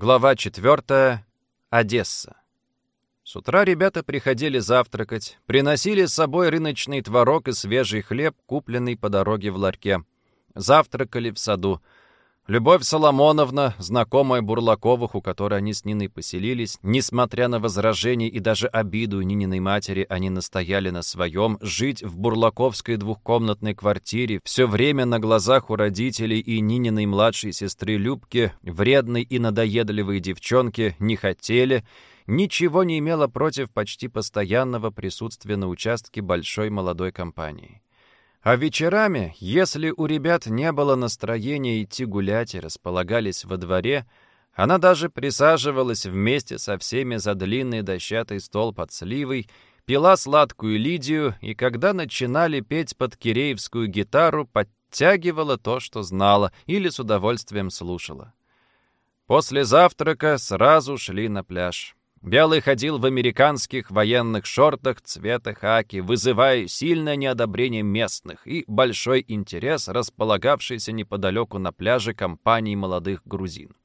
Глава 4. Одесса. С утра ребята приходили завтракать, приносили с собой рыночный творог и свежий хлеб, купленный по дороге в ларьке. Завтракали в саду. Любовь Соломоновна, знакомая Бурлаковых, у которой они с Ниной поселились, несмотря на возражения и даже обиду Нининой матери, они настояли на своем, жить в бурлаковской двухкомнатной квартире, все время на глазах у родителей и Нининой младшей сестры Любки, вредной и надоедливой девчонки, не хотели, ничего не имела против почти постоянного присутствия на участке большой молодой компании. А вечерами, если у ребят не было настроения идти гулять и располагались во дворе, она даже присаживалась вместе со всеми за длинный дощатый стол под сливой, пила сладкую лидию и, когда начинали петь под киреевскую гитару, подтягивала то, что знала, или с удовольствием слушала. После завтрака сразу шли на пляж. Белый ходил в американских военных шортах цвета хаки, вызывая сильное неодобрение местных и большой интерес, располагавшийся неподалеку на пляже компании молодых грузин.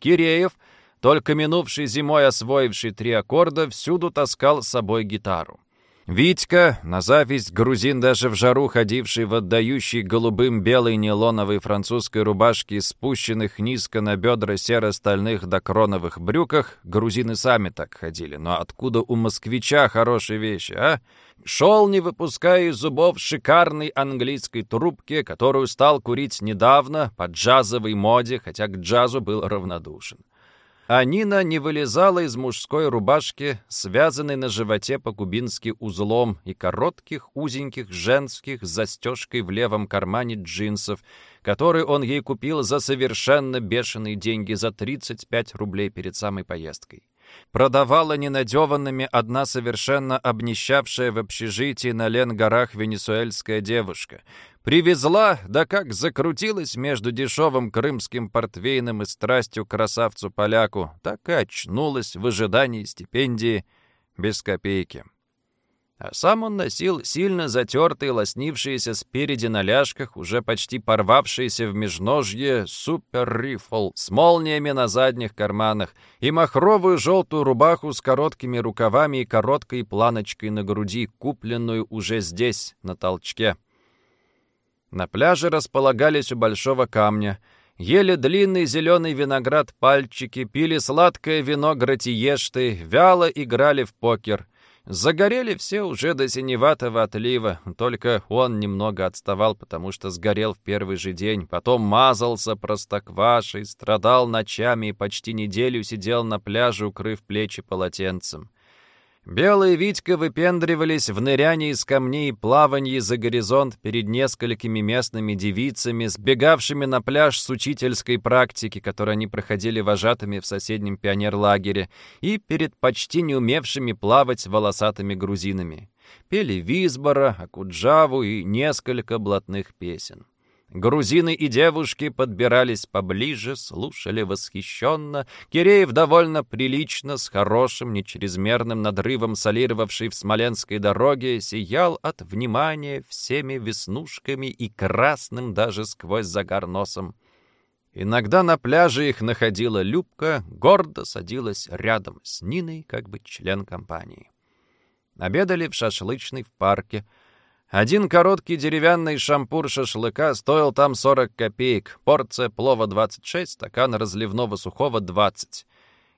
Киреев, только минувший зимой освоивший три аккорда, всюду таскал с собой гитару. Витька, на зависть грузин даже в жару ходивший в отдающей голубым белой нейлоновой французской рубашке, спущенных низко на бедра серо-стальных докроновых брюках, грузины сами так ходили. Но откуда у москвича хорошие вещи, а? Шел, не выпуская из зубов шикарной английской трубки, которую стал курить недавно по джазовой моде, хотя к джазу был равнодушен а Нина не вылезала из мужской рубашки, связанной на животе по-кубински узлом, и коротких, узеньких, женских, с застежкой в левом кармане джинсов, который он ей купил за совершенно бешеные деньги, за 35 рублей перед самой поездкой. Продавала ненадеванными одна совершенно обнищавшая в общежитии на Ленгорах венесуэльская девушка. Привезла, да как закрутилась между дешевым крымским портвейном и страстью красавцу-поляку, так и очнулась в ожидании стипендии без копейки. А сам он носил сильно затертые, лоснившиеся спереди на ляжках, уже почти порвавшиеся в межножье супер-рифл с молниями на задних карманах и махровую желтую рубаху с короткими рукавами и короткой планочкой на груди, купленную уже здесь, на толчке. На пляже располагались у большого камня, ели длинный зеленый виноград пальчики, пили сладкое вино гратиешты, вяло играли в покер. Загорели все уже до синеватого отлива, только он немного отставал, потому что сгорел в первый же день, потом мазался простоквашей, страдал ночами и почти неделю сидел на пляже, укрыв плечи полотенцем. Белые Витька выпендривались в нырянии из камней и плавании за горизонт перед несколькими местными девицами, сбегавшими на пляж с учительской практики, которую они проходили вожатыми в соседнем пионерлагере, и перед почти не умевшими плавать волосатыми грузинами. Пели Визбора, Акуджаву и несколько блатных песен. Грузины и девушки подбирались поближе, слушали восхищенно. Киреев довольно прилично, с хорошим, не чрезмерным надрывом солировавший в Смоленской дороге, сиял от внимания всеми веснушками и красным даже сквозь загар носом. Иногда на пляже их находила Любка, гордо садилась рядом с Ниной, как бы член компании. Обедали в шашлычной в парке — один короткий деревянный шампур шашлыка стоил там 40 копеек, порция плова 26, стакан разливного сухого 20.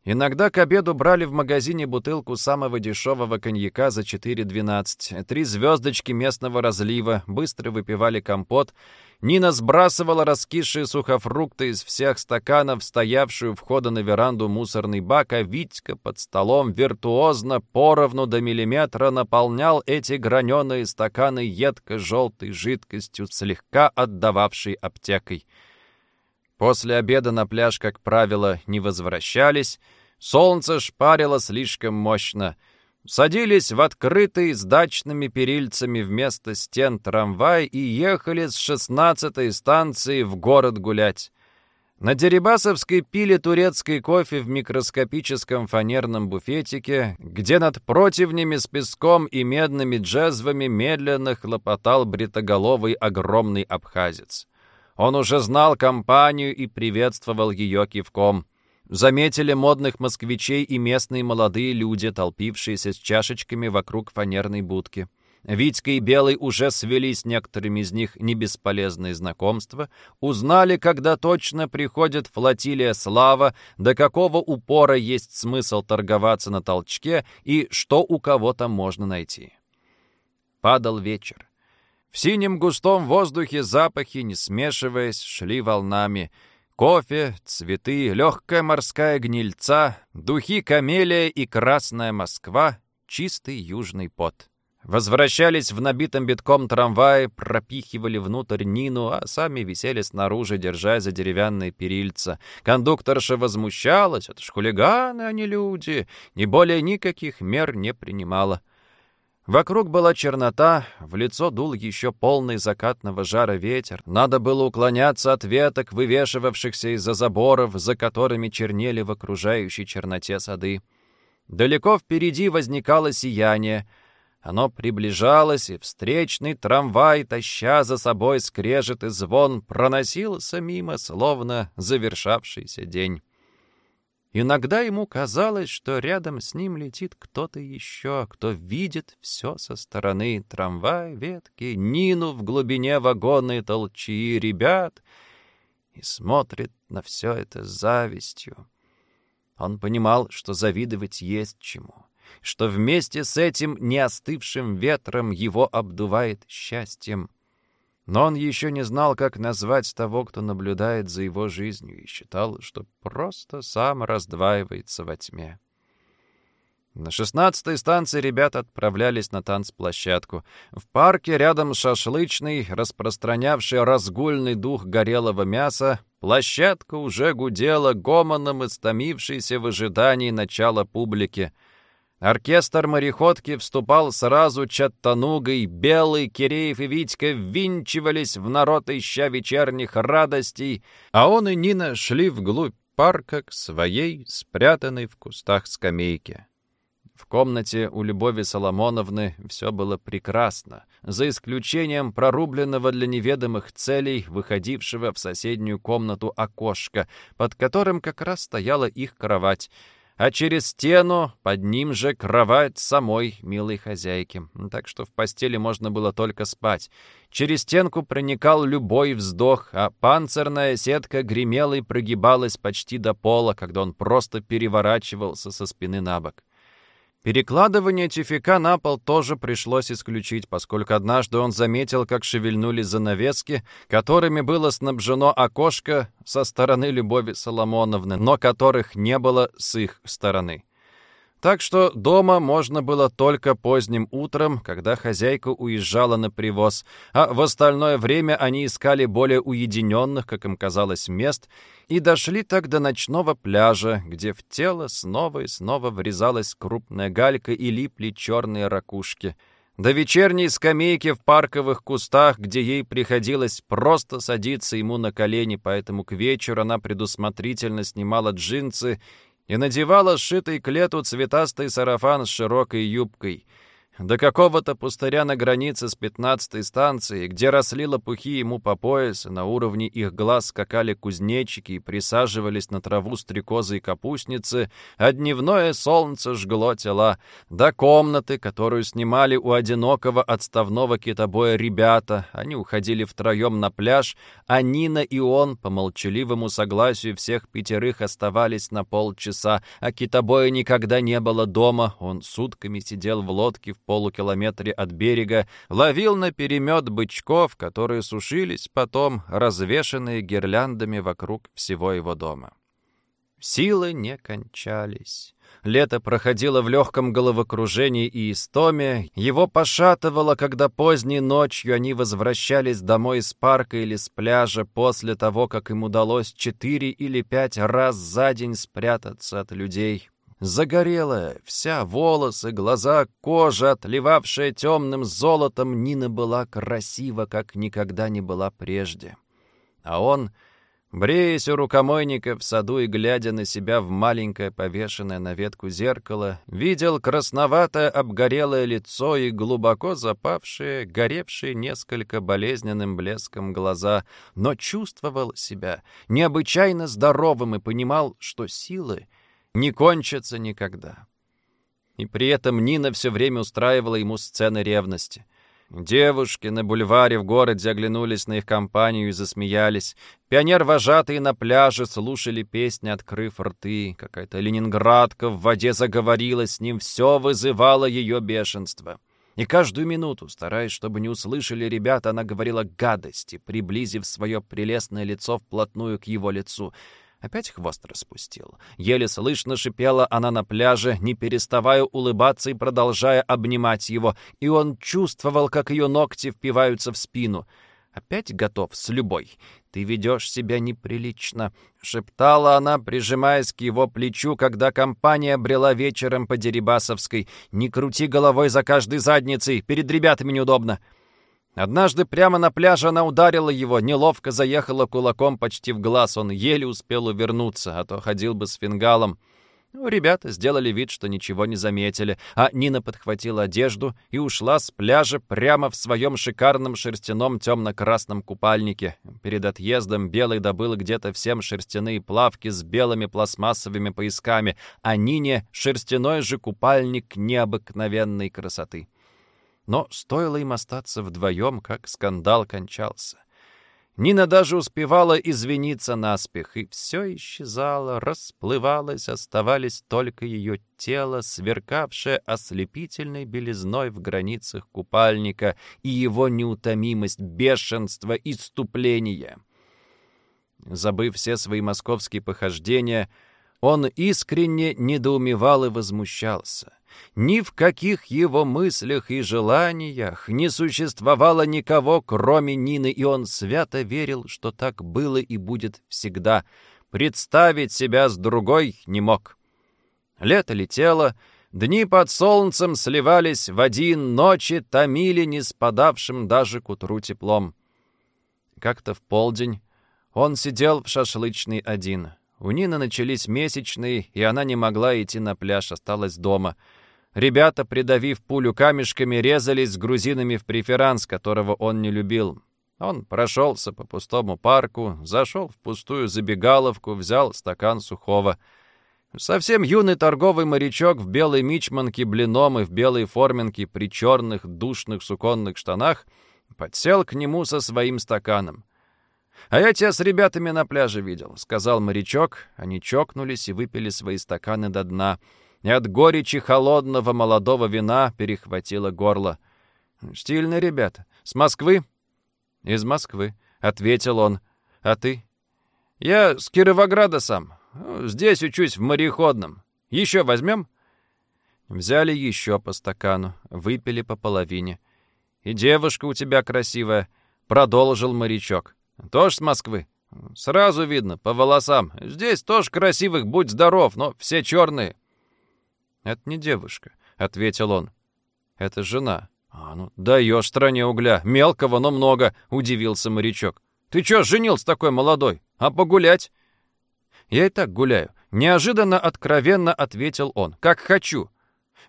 Иногда к обеду брали в магазине бутылку самого дешевого коньяка за 4,12, три звездочки местного разлива, быстро выпивали компот. Нина сбрасывала раскисшие сухофрукты из всех стаканов, стоявшую входа на веранду мусорный бак, а Витька под столом виртуозно, поровну до миллиметра наполнял эти граненые стаканы едко-желтой жидкостью, слегка отдававшей аптекой. После обеда на пляж, как правило, не возвращались. Солнце шпарило слишком мощно. Садились в открытый с дачными перильцами вместо стен трамвай и ехали с шестнадцатой станции в город гулять. На Дерибасовской пили турецкий кофе в микроскопическом фанерном буфетике, где над противнями с песком и медными джезвами медленно хлопотал бритоголовый огромный абхазец. Он уже знал компанию и приветствовал ее кивком. Заметили модных москвичей и местные молодые люди, толпившиеся с чашечками вокруг фанерной будки. Витька и Белый уже свели с некоторыми из них небесполезные знакомства, узнали, когда точно приходит флотилия «Слава», до какого упора есть смысл торговаться на толчке и что у кого там можно найти. Падал вечер. В синем густом воздухе запахи, не смешиваясь, шли волнами. Кофе, цветы, легкая морская гнильца, духи камелия и красная Москва, чистый южный пот. Возвращались в набитом битком трамвае, пропихивали внутрь Нину, а сами висели снаружи, держась за деревянные перильца. Кондукторша возмущалась, это ж хулиганы, а не люди, и более никаких мер не принимала. Вокруг была чернота, в лицо дул еще полный закатного жара ветер. Надо было уклоняться от веток, вывешивавшихся из-за заборов, за которыми чернели в окружающей черноте сады. Далеко впереди возникало сияние — оно приближалось, и встречный трамвай, таща за собой скрежет и звон, проносился мимо, словно завершавшийся день. Иногда ему казалось, что рядом с ним летит кто-то еще, кто видит все со стороны. Трамвай, ветки, Нину в глубине вагонной толчии ребят и смотрит на все это завистью. Он понимал, что завидовать есть чему что вместе с этим неостывшим ветром его обдувает счастьем. Но он еще не знал, как назвать того, кто наблюдает за его жизнью, и считал, что просто сам раздваивается во тьме. На шестнадцатой станции ребята отправлялись на танцплощадку. В парке рядом с шашлычной, распространявшей разгульный дух горелого мяса, площадка уже гудела гомоном, истомившейся в ожидании начала публики — Оркестр мореходки вступал сразу Чаттанугой, Белый, Киреев и Витька ввинчивались в народ, ища вечерних радостей, а он и Нина шли вглубь парка к своей, спрятанной в кустах скамейке. В комнате у Любови Соломоновны все было прекрасно, за исключением прорубленного для неведомых целей, выходившего в соседнюю комнату окошка, под которым как раз стояла их кровать — а через стену под ним же кровать самой милой хозяйки. Так что в постели можно было только спать. Через стенку проникал любой вздох, а панцирная сетка гремела и прогибалась почти до пола, когда он просто переворачивался со спины на бок. Перекладывание тюфяка на пол тоже пришлось исключить, поскольку однажды он заметил, как шевельнулись занавески, которыми было снабжено окошко со стороны Любови Соломоновны, но которых не было с их стороны. Так что дома можно было только поздним утром, когда хозяйка уезжала на привоз, а в остальное время они искали более уединенных, как им казалось, мест, и дошли так до ночного пляжа, где в тело снова и снова врезалась крупная галька и липли черные ракушки — до вечерней скамейки в парковых кустах, где ей приходилось просто садиться ему на колени, поэтому к вечеру она предусмотрительно снимала джинсы и надевала сшитый к лету цветастый сарафан с широкой юбкой — до какого-то пустыря на границе с пятнадцатой станцией, где росли лопухи ему по пояс, на уровне их глаз скакали кузнечики и присаживались на траву стрекозы и капустницы, а дневное солнце жгло тела, до комнаты, которую снимали у одинокого отставного китобоя ребята. Они уходили втроем на пляж, а Нина и он, по молчаливому согласию всех пятерых, оставались на полчаса, а китобоя никогда не было дома, он сутками сидел в лодке в полукилометре от берега, ловил на перемет бычков, которые сушились потом, развешанные гирляндами вокруг всего его дома. Силы не кончались. Лето проходило в легком головокружении и истоме. Его пошатывало, когда поздней ночью они возвращались домой из парка или с пляжа после того, как им удалось четыре или пять раз за день спрятаться от людей загорелая, вся волосы, глаза, кожа, отливавшая темным золотом, Нина была красива, как никогда не была прежде. А он Бреясь у рукомойника в саду и глядя на себя в маленькое повешенное на ветку зеркало, видел красноватое обгорелое лицо и глубоко запавшие, горевшие несколько болезненным блеском глаза, но чувствовал себя необычайно здоровым и понимал, что силы не кончатся никогда. И при этом Нина все время устраивала ему сцены ревности. Девушки на бульваре в городе оглянулись на их компанию и засмеялись. Пионер-вожатые на пляже слушали песни, открыв рты. Какая-то ленинградка в воде заговорила с ним, все вызывало ее бешенство. И каждую минуту, стараясь, чтобы не услышали ребята, она говорила гадости, приблизив свое прелестное лицо вплотную к его лицу — Опять хвост распустил. Еле слышно шипела она на пляже, не переставая улыбаться и продолжая обнимать его, и он чувствовал, как ее ногти впиваются в спину. «Опять готов с любой. Ты ведешь себя неприлично», — шептала она, прижимаясь к его плечу, когда компания брела вечером по Дерибасовской. «Не крути головой за каждой задницей, перед ребятами неудобно». Однажды прямо на пляже она ударила его, неловко заехала кулаком почти в глаз. Он еле успел увернуться, а то ходил бы с фингалом. Ну, ребята сделали вид, что ничего не заметили, а Нина подхватила одежду и ушла с пляжа прямо в своем шикарном шерстяном темно-красном купальнике. Перед отъездом Белый добыл где-то всем шерстяные плавки с белыми пластмассовыми поясками, а Нине шерстяной же купальник необыкновенной красоты. Но стоило им остаться вдвоем, как скандал кончался. Нина даже успевала извиниться наспех, и все исчезало, расплывалось, оставались только ее тело, сверкавшее ослепительной белизной в границах купальника, и его неутомимость, бешенство, иступление. Забыв все свои московские похождения, он искренне недоумевал и возмущался. Ни в каких его мыслях и желаниях не существовало никого, кроме Нины, и он свято верил, что так было и будет всегда. Представить себя с другой не мог. Лето летело, дни под солнцем сливались в один, ночи томили не спадавшим даже к утру теплом. Как-то в полдень он сидел в шашлычный один. У Нины начались месячные, и она не могла идти на пляж, осталась дома — Ребята, придавив пулю камешками, резались с грузинами в преферанс, которого он не любил. Он прошелся по пустому парку, зашел в пустую забегаловку, взял стакан сухого. Совсем юный торговый морячок в белой мичманке блином и в белой форменке при черных душных суконных штанах подсел к нему со своим стаканом. «А я тебя с ребятами на пляже видел», — сказал морячок. Они чокнулись и выпили свои стаканы до дна — и от горечи холодного молодого вина перехватило горло. «Стильные ребята. С Москвы?» «Из Москвы», — ответил он. «А ты?» «Я с Кировограда сам. Здесь учусь в мореходном. Еще возьмем?» Взяли еще по стакану, выпили по половине. «И девушка у тебя красивая», — продолжил морячок. «Тоже с Москвы?» «Сразу видно, по волосам. Здесь тоже красивых, будь здоров, но все черные». «Это не девушка», — ответил он. «Это жена». «А ну, даешь стране угля. Мелкого, но много», — удивился морячок. «Ты чё женился такой молодой? А погулять?» «Я и так гуляю». Неожиданно откровенно ответил он. «Как хочу».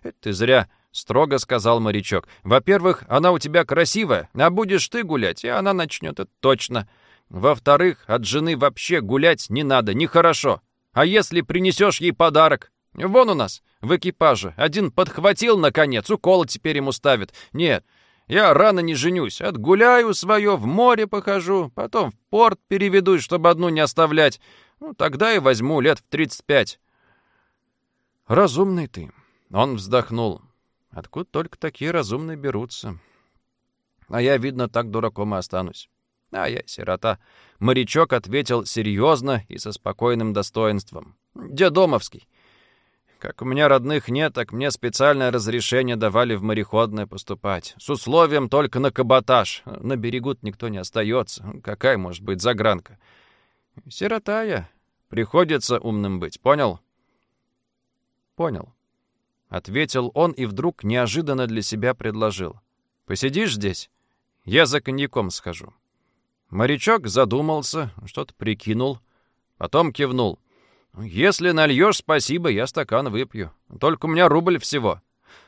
«Это ты зря», — строго сказал морячок. «Во-первых, она у тебя красивая, а будешь ты гулять, и она начнет, это точно. Во-вторых, от жены вообще гулять не надо, нехорошо. А если принесешь ей подарок? Вон у нас, в экипаже. Один подхватил, наконец, укол теперь ему ставит. Нет, я рано не женюсь. Отгуляю свое, в море похожу, потом в порт переведусь, чтобы одну не оставлять. Ну, тогда и возьму лет в 35. Разумный ты. Он вздохнул. Откуда только такие разумные берутся? А я, видно, так дураком и останусь. А я сирота. Морячок ответил серьезно и со спокойным достоинством. Дедомовский. Как у меня родных нет, так мне специальное разрешение давали в мореходное поступать. С условием только на каботаж. На берегу никто не остается. Какая может быть загранка? Сирота я. Приходится умным быть, понял? Понял. Ответил он и вдруг неожиданно для себя предложил. Посидишь здесь? Я за коньяком схожу. Морячок задумался, что-то прикинул, потом кивнул. «Если нальешь, спасибо, я стакан выпью. Только у меня рубль всего».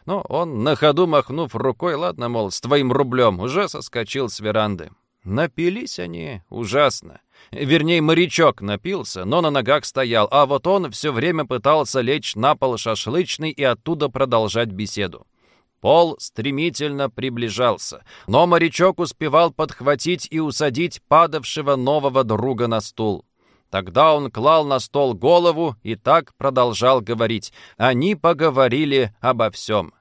Но он, на ходу махнув рукой, ладно, мол, с твоим рублем, уже соскочил с веранды. Напились они ужасно. Вернее, морячок напился, но на ногах стоял, а вот он все время пытался лечь на пол шашлычный и оттуда продолжать беседу. Пол стремительно приближался, но морячок успевал подхватить и усадить падавшего нового друга на стул. Тогда он клал на стол голову и так продолжал говорить. Они поговорили обо всем.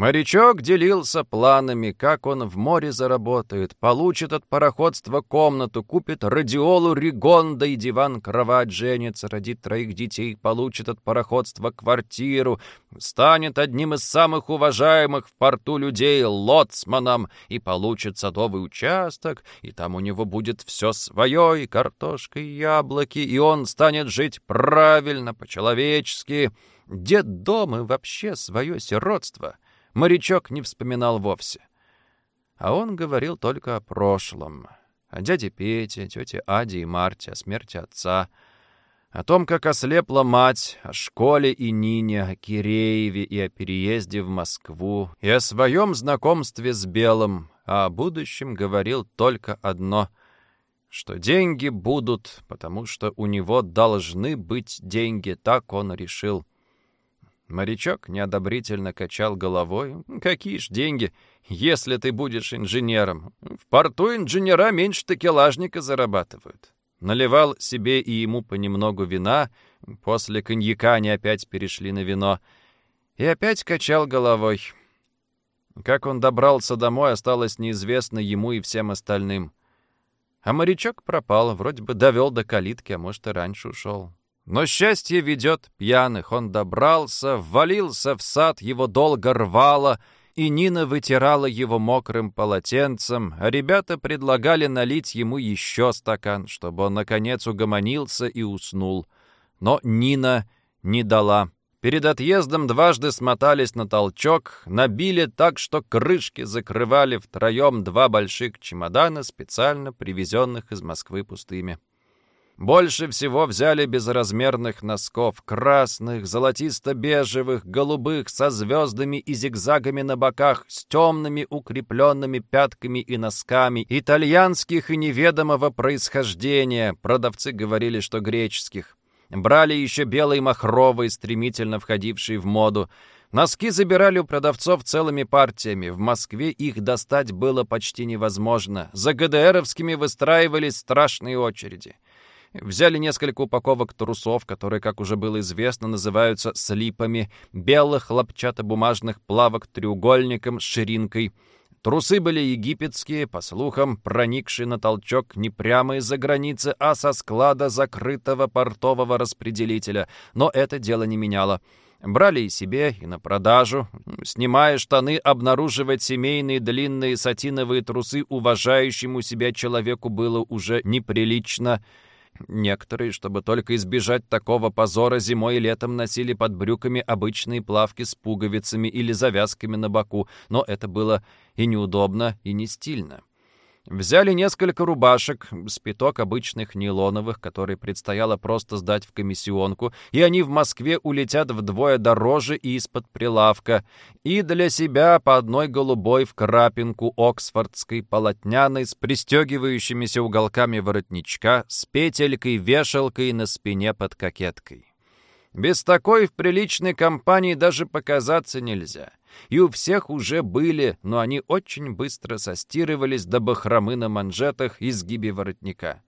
Морячок делился планами, как он в море заработает, получит от пароходства комнату, купит радиолу Ригонда и диван-кровать, женится, родит троих детей, получит от пароходства квартиру, станет одним из самых уважаемых в порту людей лоцманом и получит садовый участок, и там у него будет все свое, и картошка, и яблоки, и он станет жить правильно, по-человечески. Дед дом и вообще свое сиротство — морячок не вспоминал вовсе. А он говорил только о прошлом. О дяде Пете, тете Аде и Марте, о смерти отца, о том, как ослепла мать, о школе и Нине, о Кирееве и о переезде в Москву, и о своем знакомстве с Белым, а о будущем говорил только одно — что деньги будут, потому что у него должны быть деньги, так он решил. Морячок неодобрительно качал головой. «Какие ж деньги, если ты будешь инженером? В порту инженера меньше такелажника зарабатывают». Наливал себе и ему понемногу вина, после коньяка они опять перешли на вино, и опять качал головой. Как он добрался домой, осталось неизвестно ему и всем остальным. А морячок пропал, вроде бы довел до калитки, а может и раньше ушел. Но счастье ведет пьяных. Он добрался, ввалился в сад, его долго рвало, и Нина вытирала его мокрым полотенцем, а ребята предлагали налить ему еще стакан, чтобы он, наконец, угомонился и уснул. Но Нина не дала. Перед отъездом дважды смотались на толчок, набили так, что крышки закрывали втроем два больших чемодана, специально привезенных из Москвы пустыми. Больше всего взяли безразмерных носков, красных, золотисто-бежевых, голубых, со звездами и зигзагами на боках, с темными укрепленными пятками и носками, итальянских и неведомого происхождения, продавцы говорили, что греческих. Брали еще белый махровый, стремительно входивший в моду. Носки забирали у продавцов целыми партиями. В Москве их достать было почти невозможно. За ГДРовскими выстраивались страшные очереди. Взяли несколько упаковок трусов, которые, как уже было известно, называются слипами, белых хлопчатобумажных плавок треугольником с ширинкой. Трусы были египетские, по слухам, проникшие на толчок не прямо из-за границы, а со склада закрытого портового распределителя. Но это дело не меняло. Брали и себе, и на продажу. Снимая штаны, обнаруживать семейные длинные сатиновые трусы уважающему себя человеку было уже неприлично. Некоторые, чтобы только избежать такого позора, зимой и летом носили под брюками обычные плавки с пуговицами или завязками на боку, но это было и неудобно, и не стильно. Взяли несколько рубашек, спиток обычных нейлоновых, которые предстояло просто сдать в комиссионку, и они в Москве улетят вдвое дороже и из-под прилавка, и для себя по одной голубой в крапинку оксфордской полотняной с пристегивающимися уголками воротничка, с петелькой-вешалкой на спине под кокеткой. Без такой в приличной компании даже показаться нельзя и у всех уже были, но они очень быстро состирывались до бахромы на манжетах и сгибе воротника.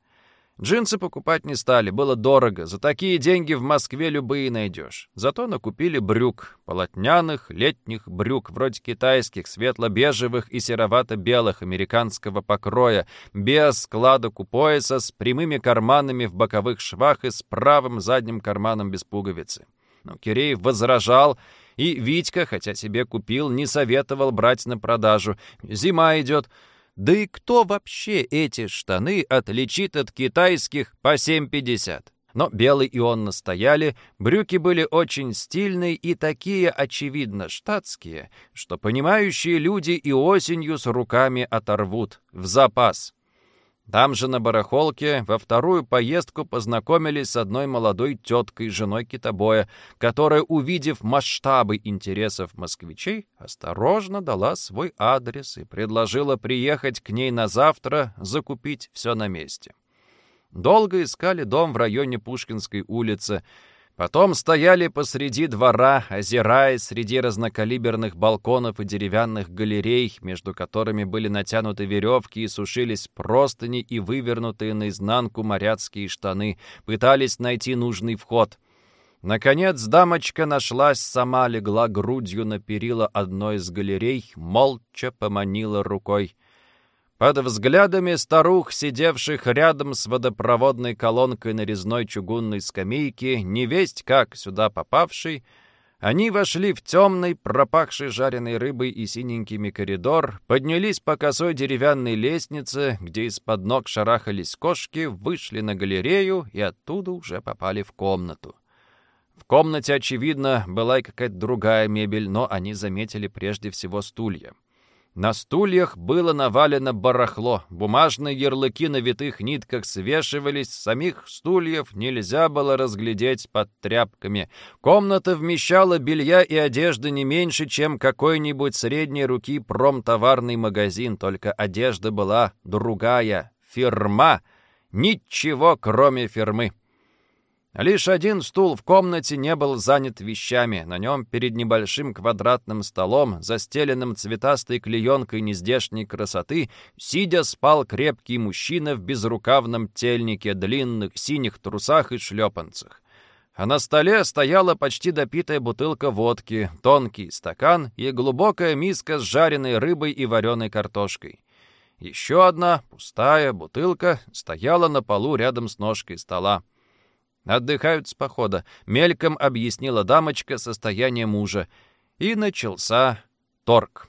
Джинсы покупать не стали, было дорого. За такие деньги в Москве любые найдешь. Зато накупили брюк. Полотняных, летних брюк, вроде китайских, светло-бежевых и серовато-белых, американского покроя, без складок у пояса, с прямыми карманами в боковых швах и с правым задним карманом без пуговицы. Но Киреев возражал и Витька, хотя себе купил, не советовал брать на продажу. Зима идет. Да и кто вообще эти штаны отличит от китайских по 7,50? Но Белый и он настояли, брюки были очень стильные и такие, очевидно, штатские, что понимающие люди и осенью с руками оторвут в запас. Там же на барахолке во вторую поездку познакомились с одной молодой теткой, женой китобоя, которая, увидев масштабы интересов москвичей, осторожно дала свой адрес и предложила приехать к ней на завтра, закупить все на месте. Долго искали дом в районе Пушкинской улицы, Потом стояли посреди двора, озираясь среди разнокалиберных балконов и деревянных галерей, между которыми были натянуты веревки и сушились простыни и вывернутые наизнанку моряцкие штаны, пытались найти нужный вход. Наконец дамочка нашлась сама, легла грудью на перила одной из галерей, молча поманила рукой. Под взглядами старух, сидевших рядом с водопроводной колонкой на резной чугунной скамейке, невесть как сюда попавший, они вошли в темный, пропахший жареной рыбой и синенькими коридор, поднялись по косой деревянной лестнице, где из-под ног шарахались кошки, вышли на галерею и оттуда уже попали в комнату. В комнате, очевидно, была и какая-то другая мебель, но они заметили прежде всего стулья. На стульях было навалено барахло, бумажные ярлыки на витых нитках свешивались, самих стульев нельзя было разглядеть под тряпками. Комната вмещала белья и одежды не меньше, чем какой-нибудь средней руки промтоварный магазин, только одежда была другая, фирма, ничего кроме фирмы. Лишь один стул в комнате не был занят вещами. На нем перед небольшим квадратным столом, застеленным цветастой клеенкой нездешней красоты, сидя спал крепкий мужчина в безрукавном тельнике, длинных синих трусах и шлепанцах. А на столе стояла почти допитая бутылка водки, тонкий стакан и глубокая миска с жареной рыбой и вареной картошкой. Еще одна, пустая бутылка, стояла на полу рядом с ножкой стола. Отдыхают с похода. Мельком объяснила дамочка состояние мужа. И начался торг.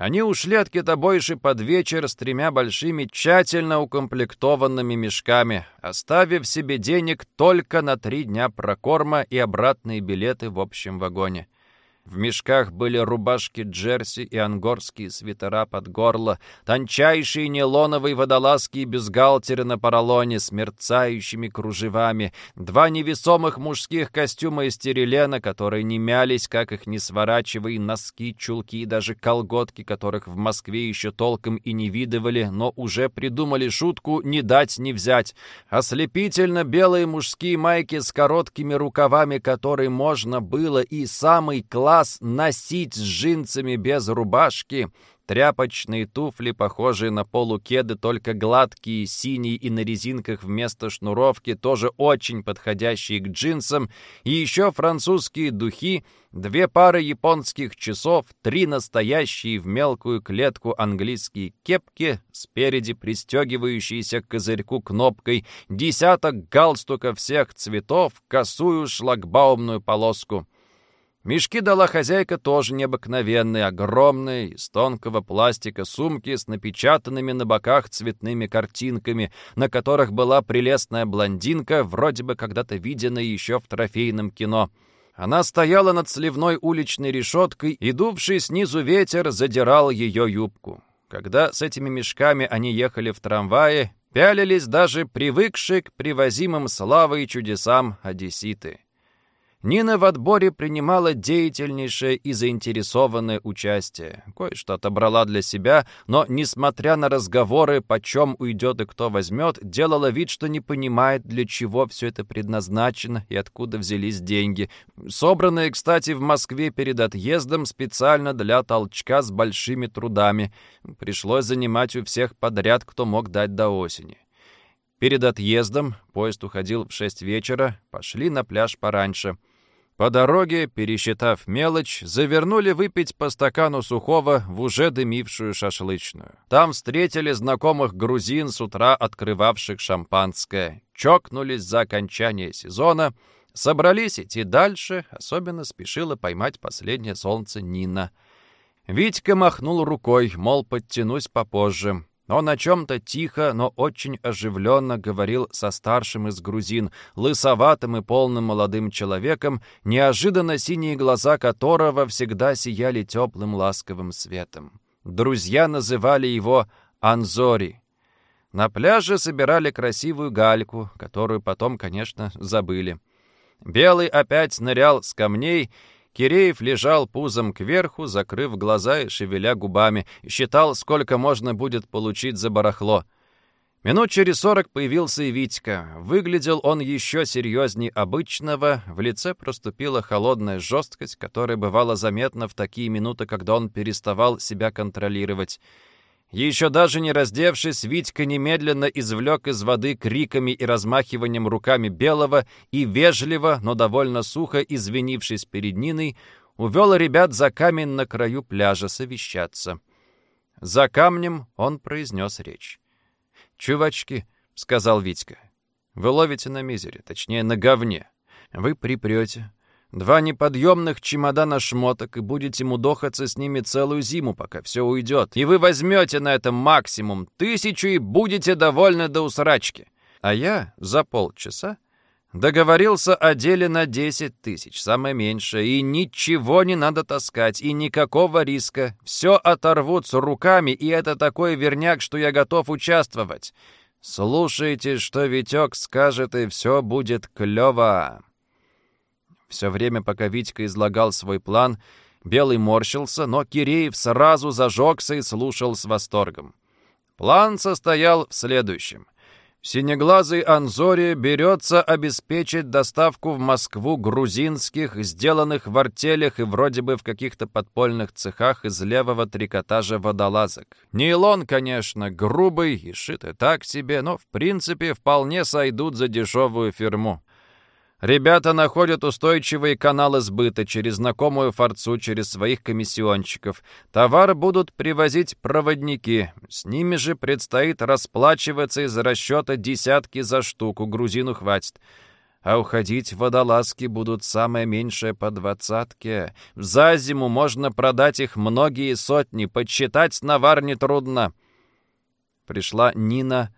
Они ушли от китобойши под вечер с тремя большими, тщательно укомплектованными мешками, оставив себе денег только на три дня прокорма и обратные билеты в общем вагоне. В мешках были рубашки джерси и ангорские свитера под горло, тончайшие нейлоновые водолазки и бюстгальтеры на поролоне с мерцающими кружевами, два невесомых мужских костюма из терелена, которые не мялись, как их не сворачивая, носки, чулки и даже колготки, которых в Москве еще толком и не видывали, но уже придумали шутку «не дать, не взять». Ослепительно белые мужские майки с короткими рукавами, которые можно было и самый класс класс носить с джинсами без рубашки, тряпочные туфли, похожие на полукеды, только гладкие, синие и на резинках вместо шнуровки, тоже очень подходящие к джинсам, и еще французские духи, две пары японских часов, три настоящие в мелкую клетку английские кепки, спереди пристегивающиеся к козырьку кнопкой, десяток галстуков всех цветов, косую шлагбаумную полоску — Мешки дала хозяйка тоже необыкновенные, огромные, из тонкого пластика сумки с напечатанными на боках цветными картинками, на которых была прелестная блондинка, вроде бы когда-то виденная еще в трофейном кино. Она стояла над сливной уличной решеткой, и дувший снизу ветер задирал ее юбку. Когда с этими мешками они ехали в трамвае, пялились даже привыкшие к привозимым славой и чудесам одесситы. Нина в отборе принимала деятельнейшее и заинтересованное участие. Кое-что отобрала для себя, но, несмотря на разговоры, почем уйдет и кто возьмет, делала вид, что не понимает, для чего все это предназначено и откуда взялись деньги. Собранные, кстати, в Москве перед отъездом специально для толчка с большими трудами. Пришлось занимать у всех подряд, кто мог дать до осени. Перед отъездом поезд уходил в шесть вечера, пошли на пляж пораньше — по дороге, пересчитав мелочь, завернули выпить по стакану сухого в уже дымившую шашлычную. Там встретили знакомых грузин с утра открывавших шампанское, чокнулись за окончание сезона, собрались идти дальше, особенно спешила поймать последнее солнце Нина. Витька махнул рукой, мол, подтянусь попозже. Он о чем-то тихо, но очень оживленно говорил со старшим из грузин, лысоватым и полным молодым человеком, неожиданно синие глаза которого всегда сияли теплым ласковым светом. Друзья называли его Анзори. На пляже собирали красивую гальку, которую потом, конечно, забыли. Белый опять нырял с камней, Киреев лежал пузом кверху, закрыв глаза и шевеля губами, считал, сколько можно будет получить за барахло. Минут через сорок появился и Витька. Выглядел он еще серьезнее обычного, в лице проступила холодная жесткость, которая бывала заметна в такие минуты, когда он переставал себя контролировать. Еще даже не раздевшись, Витька немедленно извлек из воды криками и размахиванием руками белого и вежливо, но довольно сухо извинившись перед Ниной, увел ребят за камень на краю пляжа совещаться. За камнем он произнес речь. «Чувачки», — сказал Витька, — «вы ловите на мизере, точнее, на говне. Вы припрете. Два неподъемных чемодана шмоток и будете мудохаться с ними целую зиму, пока все уйдет. И вы возьмете на этом максимум тысячу и будете довольны до усрачки. А я за полчаса договорился о деле на 10 тысяч, самое меньшее, и ничего не надо таскать, и никакого риска. Все оторвут с руками, и это такой верняк, что я готов участвовать. Слушайте, что Витек скажет, и все будет клево. Все время, пока Витька излагал свой план, Белый морщился, но Киреев сразу зажегся и слушал с восторгом. План состоял в следующем. Синеглазый Анзори берется обеспечить доставку в Москву грузинских, сделанных в артелях и вроде бы в каких-то подпольных цехах из левого трикотажа водолазок. Нейлон, конечно, грубый и шитый так себе, но в принципе вполне сойдут за дешевую фирму. Ребята находят устойчивые каналы сбыта через знакомую форцу, через своих комиссионщиков. Товар будут привозить проводники. С ними же предстоит расплачиваться из расчета десятки за штуку. Грузину хватит. А уходить водолазки будут самое меньшее по двадцатке. За зиму можно продать их многие сотни. Подсчитать навар нетрудно. Пришла Нина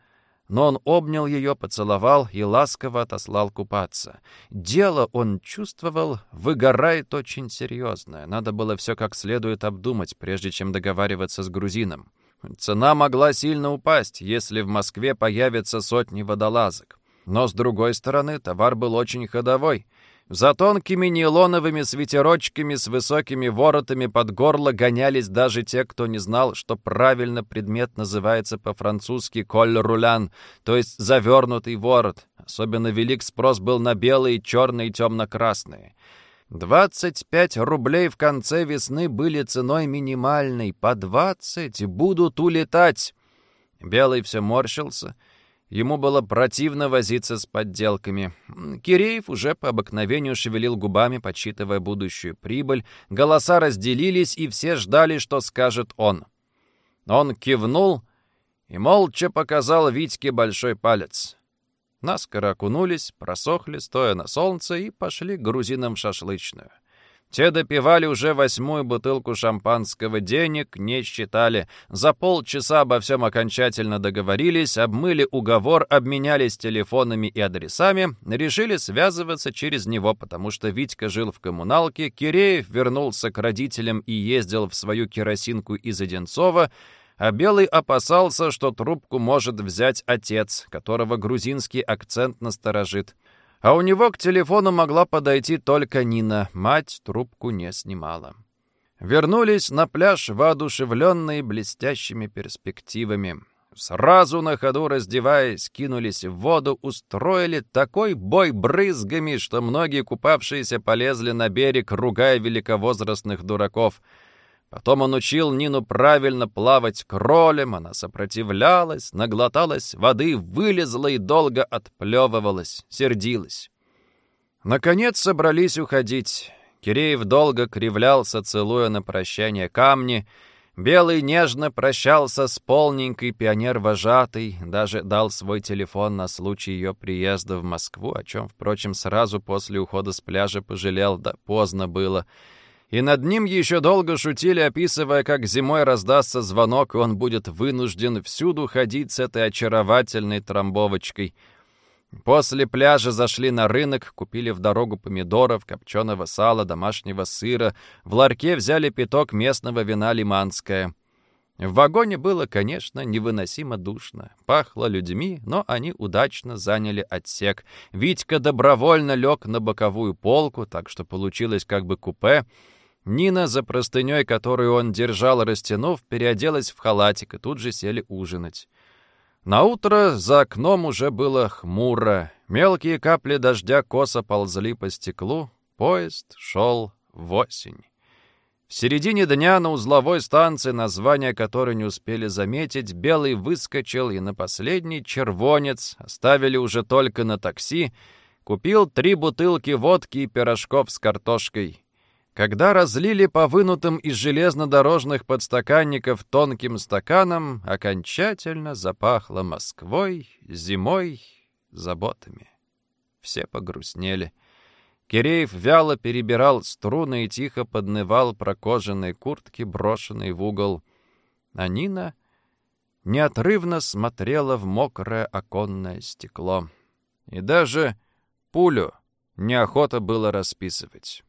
но он обнял ее, поцеловал и ласково отослал купаться. Дело, он чувствовал, выгорает очень серьезное. Надо было все как следует обдумать, прежде чем договариваться с грузином. Цена могла сильно упасть, если в Москве появятся сотни водолазок. Но, с другой стороны, товар был очень ходовой — за тонкими нейлоновыми свитерочками с высокими воротами под горло гонялись даже те, кто не знал, что правильно предмет называется по-французски «коль-рулян», то есть «завернутый ворот». Особенно велик спрос был на белые, черные и темно-красные. 25 рублей в конце весны были ценой минимальной. По 20 будут улетать. Белый все морщился — Ему было противно возиться с подделками. Киреев уже по обыкновению шевелил губами, подсчитывая будущую прибыль. Голоса разделились, и все ждали, что скажет он. Он кивнул и молча показал Витьке большой палец. Наскоро окунулись, просохли, стоя на солнце, и пошли грузинам в шашлычную. Те допивали уже восьмую бутылку шампанского, денег не считали. За полчаса обо всем окончательно договорились, обмыли уговор, обменялись телефонами и адресами, решили связываться через него, потому что Витька жил в коммуналке, Киреев вернулся к родителям и ездил в свою керосинку из Одинцова, а Белый опасался, что трубку может взять отец, которого грузинский акцент насторожит. А у него к телефону могла подойти только Нина. Мать трубку не снимала. Вернулись на пляж, воодушевленные блестящими перспективами. Сразу на ходу раздеваясь, кинулись в воду, устроили такой бой брызгами, что многие купавшиеся полезли на берег, ругая великовозрастных дураков — Потом он учил Нину правильно плавать кролем, она сопротивлялась, наглоталась воды, вылезла и долго отплевывалась, сердилась. Наконец собрались уходить. Киреев долго кривлялся, целуя на прощание камни. Белый нежно прощался с полненькой пионер-вожатой, даже дал свой телефон на случай ее приезда в Москву, о чем, впрочем, сразу после ухода с пляжа пожалел, да поздно было — и над ним еще долго шутили, описывая, как зимой раздастся звонок, и он будет вынужден всюду ходить с этой очаровательной трамбовочкой. После пляжа зашли на рынок, купили в дорогу помидоров, копченого сала, домашнего сыра. В ларьке взяли пяток местного вина «Лиманское». В вагоне было, конечно, невыносимо душно. Пахло людьми, но они удачно заняли отсек. Витька добровольно лег на боковую полку, так что получилось как бы купе. Нина, за простыней, которую он держал, растянув, переоделась в халатик, и тут же сели ужинать. На утро за окном уже было хмуро. Мелкие капли дождя косо ползли по стеклу. Поезд шел в осень. В середине дня на узловой станции, название которой не успели заметить, Белый выскочил и на последний червонец, оставили уже только на такси, купил три бутылки водки и пирожков с картошкой. Когда разлили по вынутым из железнодорожных подстаканников тонким стаканом, окончательно запахло Москвой, зимой, заботами. Все погрустнели. Киреев вяло перебирал струны и тихо поднывал про кожаные куртки, брошенные в угол. А Нина неотрывно смотрела в мокрое оконное стекло. И даже пулю неохота было расписывать.